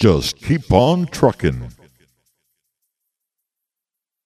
Just keep on trucking.